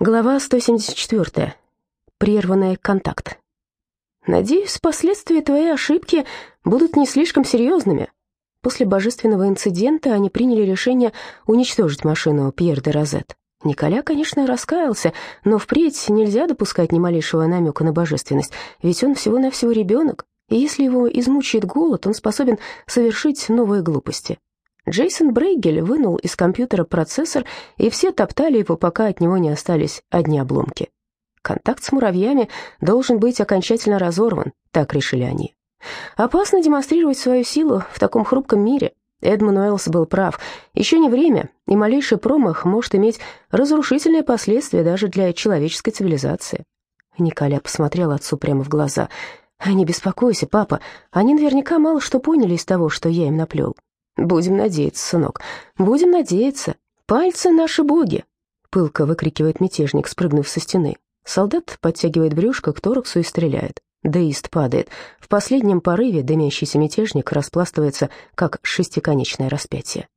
Глава 174. Прерванный контакт. Надеюсь, последствия твоей ошибки будут не слишком серьезными. После божественного инцидента они приняли решение уничтожить машину Пьер де Розет. Николя, конечно, раскаялся, но впредь нельзя допускать ни малейшего намека на божественность, ведь он всего-навсего ребенок, и если его измучает голод, он способен совершить новые глупости. Джейсон Брейгель вынул из компьютера процессор, и все топтали его, пока от него не остались одни обломки. Контакт с муравьями должен быть окончательно разорван, так решили они. Опасно демонстрировать свою силу в таком хрупком мире. Эдмон Уэллс был прав. Еще не время, и малейший промах может иметь разрушительные последствия даже для человеческой цивилизации. Николя посмотрел отцу прямо в глаза. «Не беспокойся, папа, они наверняка мало что поняли из того, что я им наплел. «Будем надеяться, сынок, будем надеяться. Пальцы наши боги!» Пылко выкрикивает мятежник, спрыгнув со стены. Солдат подтягивает брюшко к тораксу и стреляет. Деист падает. В последнем порыве дымящийся мятежник распластывается, как шестиконечное распятие.